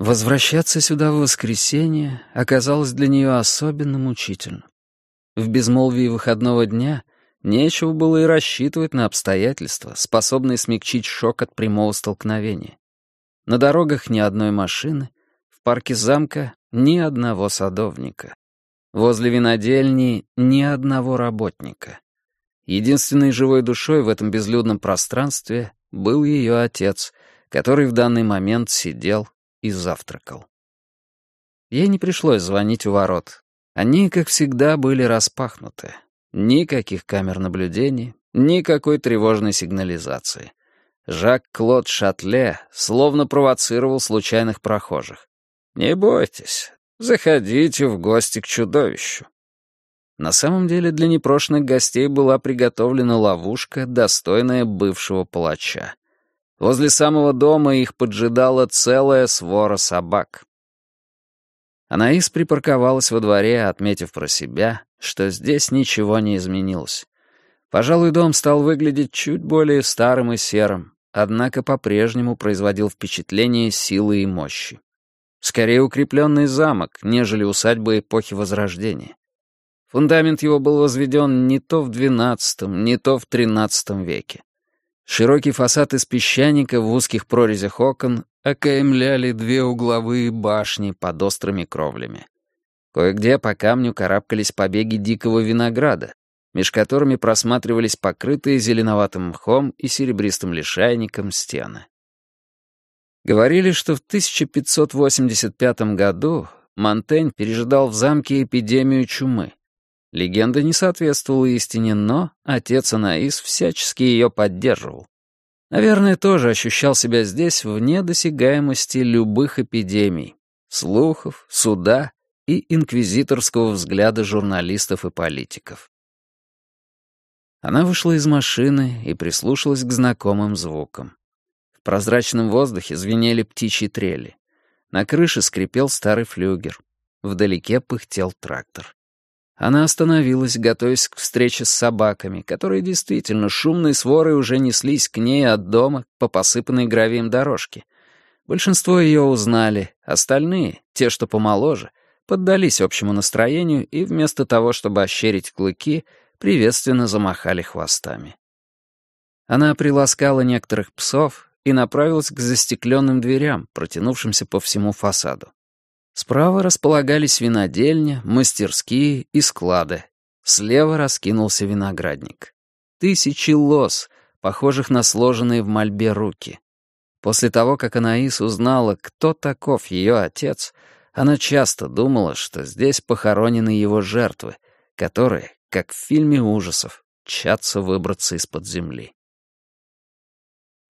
Возвращаться сюда в воскресенье оказалось для нее особенно мучительно. В безмолвии выходного дня нечего было и рассчитывать на обстоятельства, способные смягчить шок от прямого столкновения. На дорогах ни одной машины, в парке замка ни одного садовника. Возле винодельни ни одного работника. Единственной живой душой в этом безлюдном пространстве был ее отец, который в данный момент сидел и завтракал. Ей не пришлось звонить у ворот. Они, как всегда, были распахнуты. Никаких камер наблюдений, никакой тревожной сигнализации. Жак-Клод Шатле словно провоцировал случайных прохожих. «Не бойтесь, заходите в гости к чудовищу». На самом деле для непрошенных гостей была приготовлена ловушка, достойная бывшего палача. Возле самого дома их поджидала целая свора собак. Анаис припарковалась во дворе, отметив про себя, что здесь ничего не изменилось. Пожалуй, дом стал выглядеть чуть более старым и серым, однако по-прежнему производил впечатление силы и мощи. Скорее укрепленный замок, нежели усадьба эпохи Возрождения. Фундамент его был возведен не то в XII, не то в XIII веке. Широкий фасад из песчаника в узких прорезях окон окаймляли две угловые башни под острыми кровлями. Кое-где по камню карабкались побеги дикого винограда, меж которыми просматривались покрытые зеленоватым мхом и серебристым лишайником стены. Говорили, что в 1585 году Монтень пережидал в замке эпидемию чумы. Легенда не соответствовала истине, но отец Анаис всячески ее поддерживал. Наверное, тоже ощущал себя здесь вне досягаемости любых эпидемий, слухов, суда и инквизиторского взгляда журналистов и политиков. Она вышла из машины и прислушалась к знакомым звукам. В прозрачном воздухе звенели птичьи трели. На крыше скрипел старый флюгер. Вдалеке пыхтел трактор. Она остановилась, готовясь к встрече с собаками, которые действительно шумной сворой уже неслись к ней от дома по посыпанной гравием дорожке. Большинство ее узнали, остальные, те, что помоложе, поддались общему настроению и вместо того, чтобы ощерить клыки, приветственно замахали хвостами. Она приласкала некоторых псов и направилась к застекленным дверям, протянувшимся по всему фасаду. Справа располагались винодельня, мастерские и склады. Слева раскинулся виноградник. Тысячи лоз, похожих на сложенные в мольбе руки. После того, как Анаис узнала, кто таков ее отец, она часто думала, что здесь похоронены его жертвы, которые, как в фильме ужасов, тщатся выбраться из-под земли.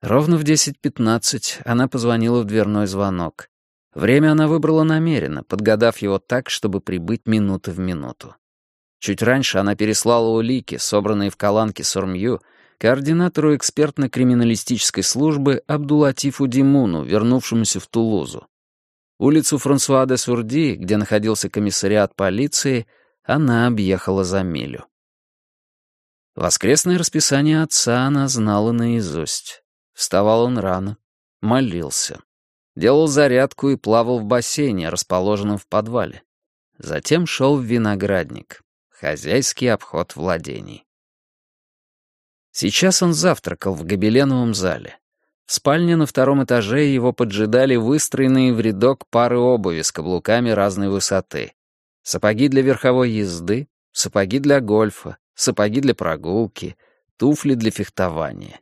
Ровно в 10.15 она позвонила в дверной звонок. Время она выбрала намеренно, подгадав его так, чтобы прибыть минуты в минуту. Чуть раньше она переслала улики, собранные в Каланке Сормью, координатору экспертно-криминалистической службы Абдулатифу Димуну, вернувшемуся в Тулузу. Улицу Франсуа де Сурди, где находился комиссариат полиции, она объехала за милю. Воскресное расписание отца она знала наизусть. Вставал он рано, молился делал зарядку и плавал в бассейне, расположенном в подвале. Затем шел в виноградник, хозяйский обход владений. Сейчас он завтракал в гобеленовом зале. В спальне на втором этаже его поджидали выстроенные в рядок пары обуви с каблуками разной высоты. Сапоги для верховой езды, сапоги для гольфа, сапоги для прогулки, туфли для фехтования.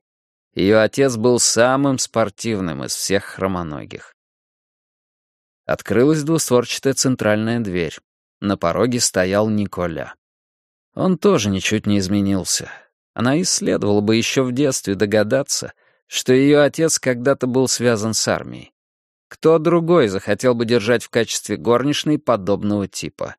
Ее отец был самым спортивным из всех хромоногих. Открылась двустворчатая центральная дверь. На пороге стоял Николя. Он тоже ничуть не изменился. Она исследовала бы еще в детстве догадаться, что ее отец когда-то был связан с армией. Кто другой захотел бы держать в качестве горничной подобного типа?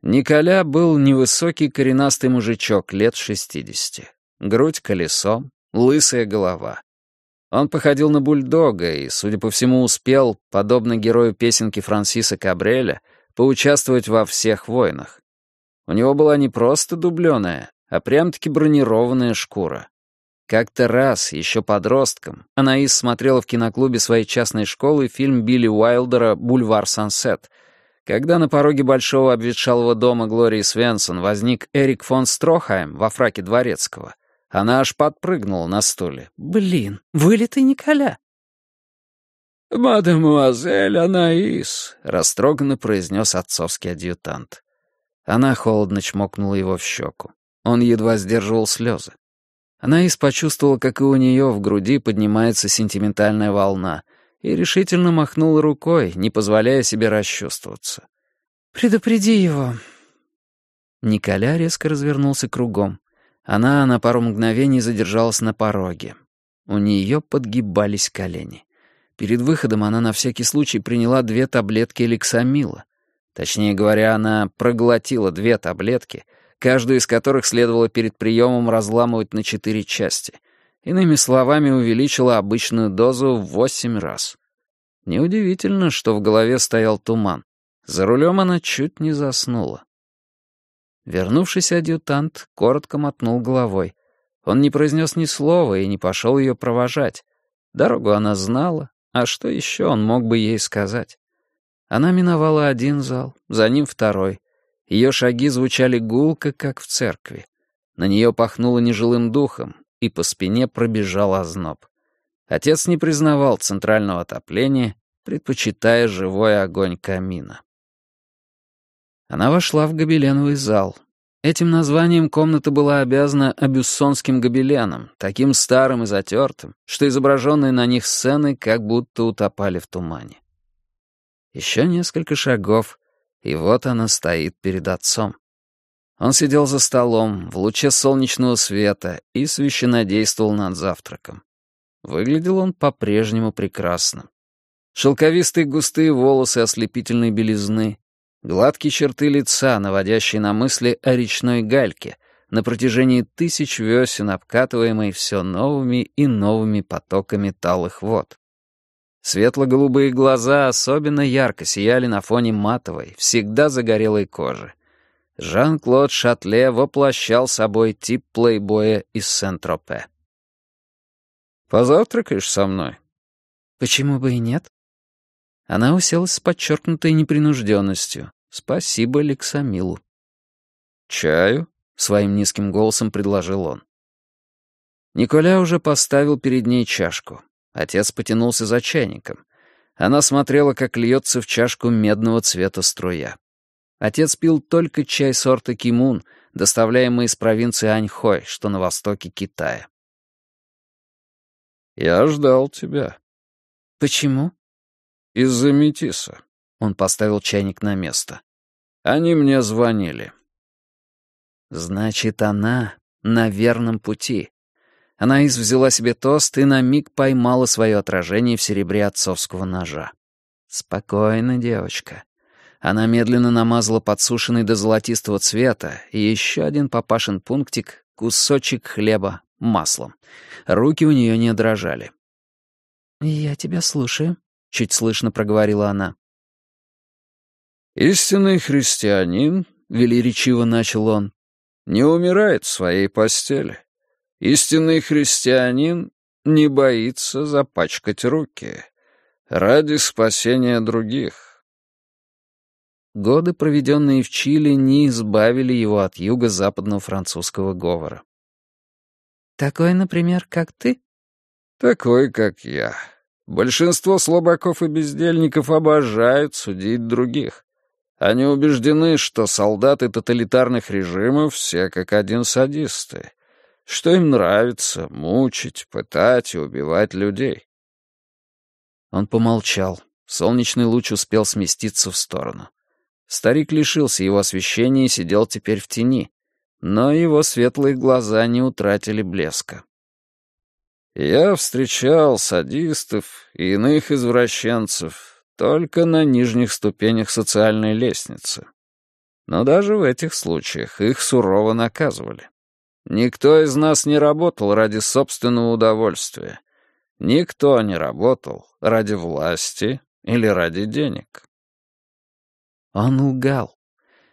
Николя был невысокий коренастый мужичок лет шестидесяти. Грудь колесом, лысая голова. Он походил на бульдога и, судя по всему, успел, подобно герою песенки Франсиса Кабреля, поучаствовать во всех войнах. У него была не просто дубленая, а прям-таки бронированная шкура. Как-то раз, еще подростком, Анаис смотрела в киноклубе своей частной школы фильм Билли Уайлдера «Бульвар Сансет», когда на пороге большого обветшалого дома Глории Свенсон возник Эрик фон Строхайм во фраке дворецкого, она аж подпрыгнула на стуле. «Блин, вылитый Николя!» «Мадемуазель Анаис», — растроганно произнес отцовский адъютант. Она холодно чмокнула его в щеку. Он едва сдерживал слезы. Анаис почувствовала, как и у нее в груди поднимается сентиментальная волна, и решительно махнула рукой, не позволяя себе расчувствоваться. «Предупреди его». Николя резко развернулся кругом. Она на пару мгновений задержалась на пороге. У нее подгибались колени. Перед выходом она на всякий случай приняла две таблетки эликсамила. Точнее говоря, она проглотила две таблетки, каждую из которых следовало перед приемом разламывать на четыре части. Иными словами, увеличила обычную дозу в восемь раз. Неудивительно, что в голове стоял туман. За рулем она чуть не заснула. Вернувшийся адъютант коротко мотнул головой. Он не произнес ни слова и не пошел ее провожать. Дорогу она знала, а что еще он мог бы ей сказать? Она миновала один зал, за ним второй. Ее шаги звучали гулко, как в церкви. На нее пахнуло нежилым духом, и по спине пробежал озноб. Отец не признавал центрального отопления, предпочитая живой огонь камина. Она вошла в гобеленовый зал. Этим названием комната была обязана абюссонским гобеленам, таким старым и затертым, что изображенные на них сцены как будто утопали в тумане. Еще несколько шагов, и вот она стоит перед отцом. Он сидел за столом, в луче солнечного света, и священнодействовал над завтраком. Выглядел он по-прежнему прекрасно. Шелковистые густые волосы ослепительной белизны, Гладкие черты лица, наводящие на мысли о речной гальке, на протяжении тысяч весен, обкатываемой все новыми и новыми потоками талых вод. Светло-голубые глаза особенно ярко сияли на фоне матовой, всегда загорелой кожи. Жан-Клод Шатле воплощал собой тип плейбоя из Сент-Тропе. «Позавтракаешь со мной?» «Почему бы и нет?» Она уселась с подчеркнутой непринужденностью, Спасибо Лексамилу. «Чаю?» — своим низким голосом предложил он. Николя уже поставил перед ней чашку. Отец потянулся за чайником. Она смотрела, как льется в чашку медного цвета струя. Отец пил только чай сорта кимун, доставляемый из провинции Аньхой, что на востоке Китая. «Я ждал тебя». «Почему?» «Из-за метиса». Он поставил чайник на место. Они мне звонили. Значит, она на верном пути. Анаис взяла себе тост и на миг поймала свое отражение в серебре отцовского ножа. Спокойно, девочка. Она медленно намазала подсушенный до золотистого цвета и еще один папашин пунктик — кусочек хлеба маслом. Руки у нее не дрожали. «Я тебя слушаю», — чуть слышно проговорила она. «Истинный христианин», — велеречиво начал он, — «не умирает в своей постели. Истинный христианин не боится запачкать руки ради спасения других». Годы, проведенные в Чили, не избавили его от юго-западного французского говора. «Такой, например, как ты?» «Такой, как я. Большинство слабаков и бездельников обожают судить других. Они убеждены, что солдаты тоталитарных режимов все как один садисты, что им нравится мучить, пытать и убивать людей. Он помолчал. Солнечный луч успел сместиться в сторону. Старик лишился его освещения и сидел теперь в тени, но его светлые глаза не утратили блеска. «Я встречал садистов и иных извращенцев, только на нижних ступенях социальной лестницы. Но даже в этих случаях их сурово наказывали. Никто из нас не работал ради собственного удовольствия. Никто не работал ради власти или ради денег. Он лгал.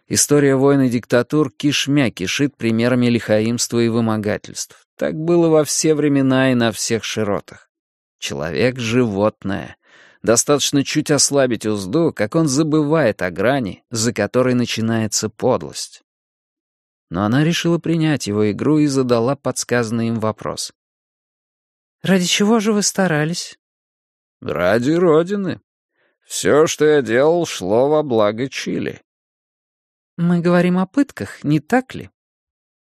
История войн и диктатур кишмя кишит примерами лихаимства и вымогательств. Так было во все времена и на всех широтах. Человек — животное. Достаточно чуть ослабить узду, как он забывает о грани, за которой начинается подлость. Но она решила принять его игру и задала подсказанный им вопрос. «Ради чего же вы старались?» «Ради Родины. Все, что я делал, шло во благо Чили». «Мы говорим о пытках, не так ли?»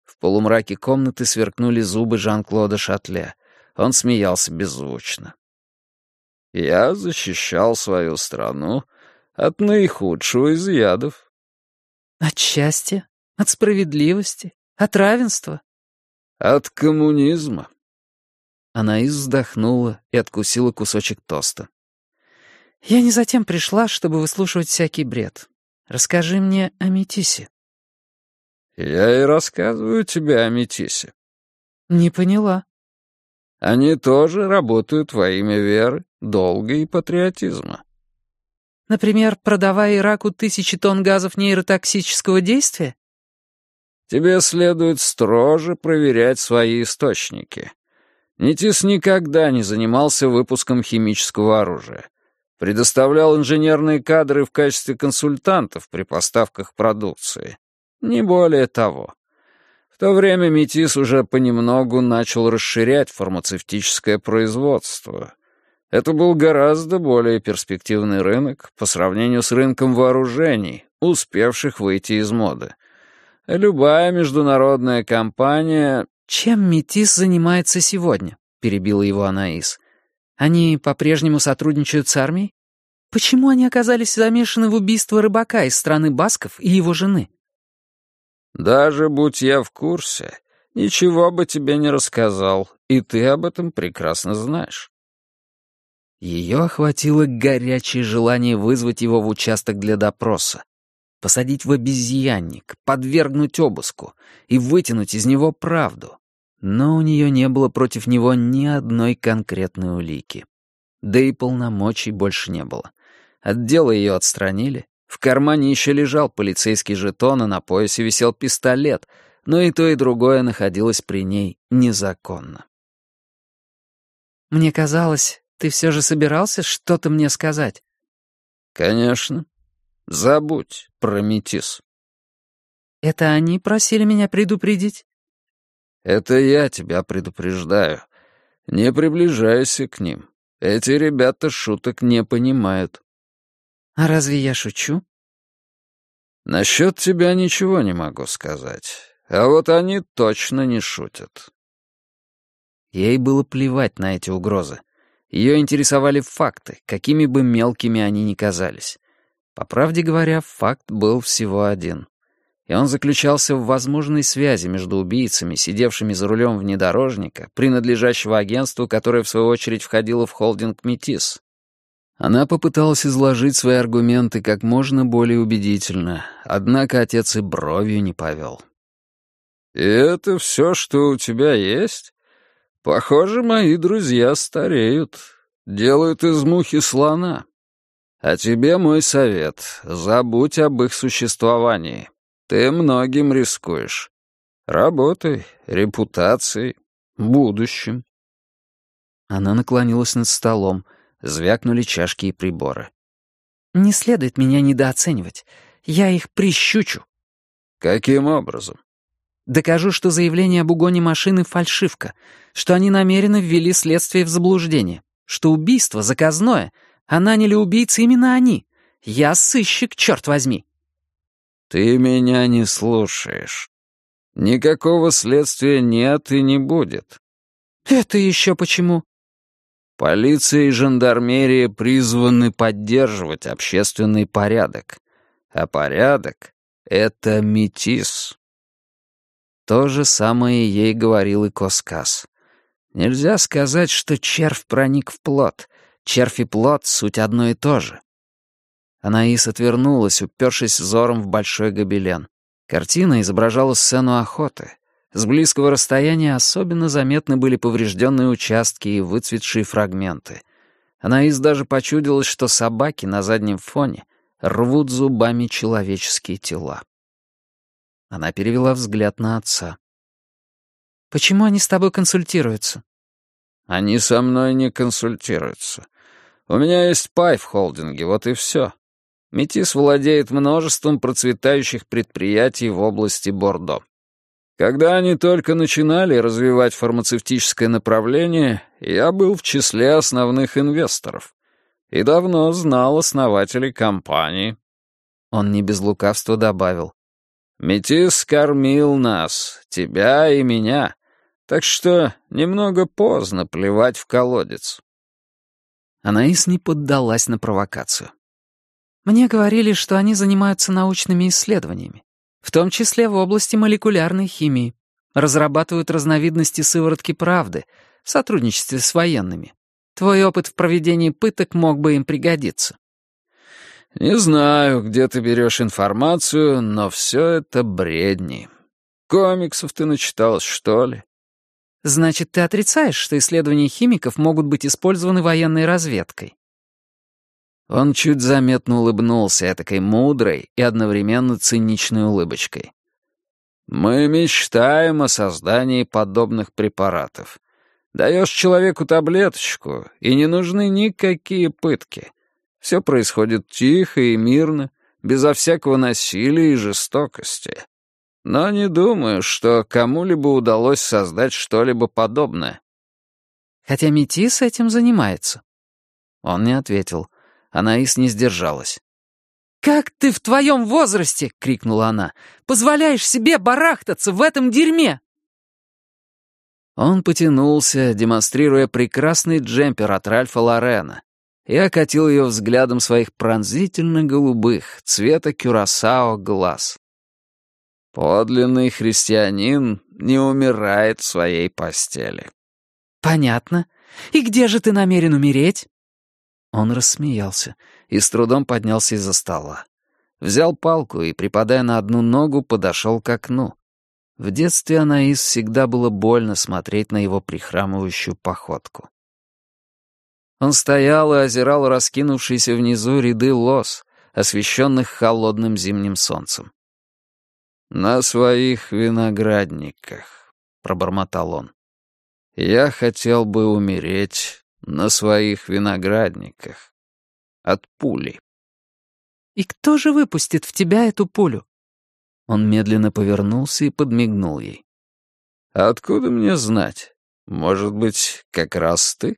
В полумраке комнаты сверкнули зубы Жан-Клода Шатле. Он смеялся беззвучно. «Я защищал свою страну от наихудшего из ядов». «От счастья? От справедливости? От равенства?» «От коммунизма». Она вздохнула и откусила кусочек тоста. «Я не затем пришла, чтобы выслушивать всякий бред. Расскажи мне о Метисе». «Я и рассказываю тебе о Метисе». «Не поняла». «Они тоже работают во имя веры, долга и патриотизма». «Например, продавая Ираку тысячи тонн газов нейротоксического действия?» «Тебе следует строже проверять свои источники. Нитис никогда не занимался выпуском химического оружия. Предоставлял инженерные кадры в качестве консультантов при поставках продукции. Не более того. В то время Метис уже понемногу начал расширять фармацевтическое производство. Это был гораздо более перспективный рынок по сравнению с рынком вооружений, успевших выйти из моды. Любая международная компания... «Чем Метис занимается сегодня?» — перебила его Анаис. «Они по-прежнему сотрудничают с армией? Почему они оказались замешаны в убийство рыбака из страны Басков и его жены?» Даже будь я в курсе, ничего бы тебе не рассказал, и ты об этом прекрасно знаешь. Ее охватило горячее желание вызвать его в участок для допроса, посадить в обезьянник, подвергнуть обыску и вытянуть из него правду. Но у нее не было против него ни одной конкретной улики. Да и полномочий больше не было. От дела ее отстранили, в кармане еще лежал полицейский жетон, а на поясе висел пистолет, но и то, и другое находилось при ней незаконно. «Мне казалось, ты все же собирался что-то мне сказать?» «Конечно. Забудь про метис». «Это они просили меня предупредить?» «Это я тебя предупреждаю. Не приближайся к ним. Эти ребята шуток не понимают». «А разве я шучу?» «Насчет тебя ничего не могу сказать. А вот они точно не шутят». Ей было плевать на эти угрозы. Ее интересовали факты, какими бы мелкими они ни казались. По правде говоря, факт был всего один. И он заключался в возможной связи между убийцами, сидевшими за рулем внедорожника, принадлежащего агентству, которое, в свою очередь, входило в холдинг «Метис». Она попыталась изложить свои аргументы как можно более убедительно, однако отец и бровью не повел. «И это все, что у тебя есть? Похоже, мои друзья стареют, делают из мухи слона. А тебе мой совет — забудь об их существовании. Ты многим рискуешь. Работай, репутацией, будущим». Она наклонилась над столом — Звякнули чашки и приборы. «Не следует меня недооценивать. Я их прищучу». «Каким образом?» «Докажу, что заявление об угоне машины — фальшивка, что они намеренно ввели следствие в заблуждение, что убийство заказное, а наняли убийцы именно они. Я сыщик, черт возьми». «Ты меня не слушаешь. Никакого следствия нет и не будет». «Это еще почему?» Полиция и жандармерия призваны поддерживать общественный порядок. А порядок — это метис. То же самое ей говорил и Коскас. Нельзя сказать, что червь проник в плод. Червь и плод — суть одно и то же. Анаис отвернулась, упершись взором в большой гобелен. Картина изображала сцену охоты. С близкого расстояния особенно заметны были поврежденные участки и выцветшие фрагменты. Анаис даже почудилась, что собаки на заднем фоне рвут зубами человеческие тела. Она перевела взгляд на отца. Почему они с тобой консультируются? Они со мной не консультируются. У меня есть пай в холдинге, вот и все. Метис владеет множеством процветающих предприятий в области Бордо. Когда они только начинали развивать фармацевтическое направление, я был в числе основных инвесторов и давно знал основателей компании. Он не без лукавства добавил. «Метис кормил нас, тебя и меня, так что немного поздно плевать в колодец». Анаис не поддалась на провокацию. Мне говорили, что они занимаются научными исследованиями, в том числе в области молекулярной химии, разрабатывают разновидности сыворотки правды в сотрудничестве с военными. Твой опыт в проведении пыток мог бы им пригодиться. «Не знаю, где ты берешь информацию, но все это бредни. Комиксов ты начиталась, что ли?» «Значит, ты отрицаешь, что исследования химиков могут быть использованы военной разведкой?» Он чуть заметно улыбнулся этакой мудрой и одновременно циничной улыбочкой. «Мы мечтаем о создании подобных препаратов. Даешь человеку таблеточку, и не нужны никакие пытки. Все происходит тихо и мирно, безо всякого насилия и жестокости. Но не думаю, что кому-либо удалось создать что-либо подобное». «Хотя Метис этим занимается». Он не ответил. Анаис не сдержалась. «Как ты в твоем возрасте, — крикнула она, — позволяешь себе барахтаться в этом дерьме?» Он потянулся, демонстрируя прекрасный джемпер от Ральфа Лорена, и окатил ее взглядом своих пронзительно-голубых, цвета кюрасао глаз. «Подлинный христианин не умирает в своей постели». «Понятно. И где же ты намерен умереть?» Он рассмеялся и с трудом поднялся из-за стола. Взял палку и, припадая на одну ногу, подошел к окну. В детстве Анаис всегда было больно смотреть на его прихрамывающую походку. Он стоял и озирал раскинувшиеся внизу ряды лос, освещенных холодным зимним солнцем. «На своих виноградниках», — пробормотал он. «Я хотел бы умереть на своих виноградниках. От пули. «И кто же выпустит в тебя эту пулю?» Он медленно повернулся и подмигнул ей. «Откуда мне знать? Может быть, как раз ты?»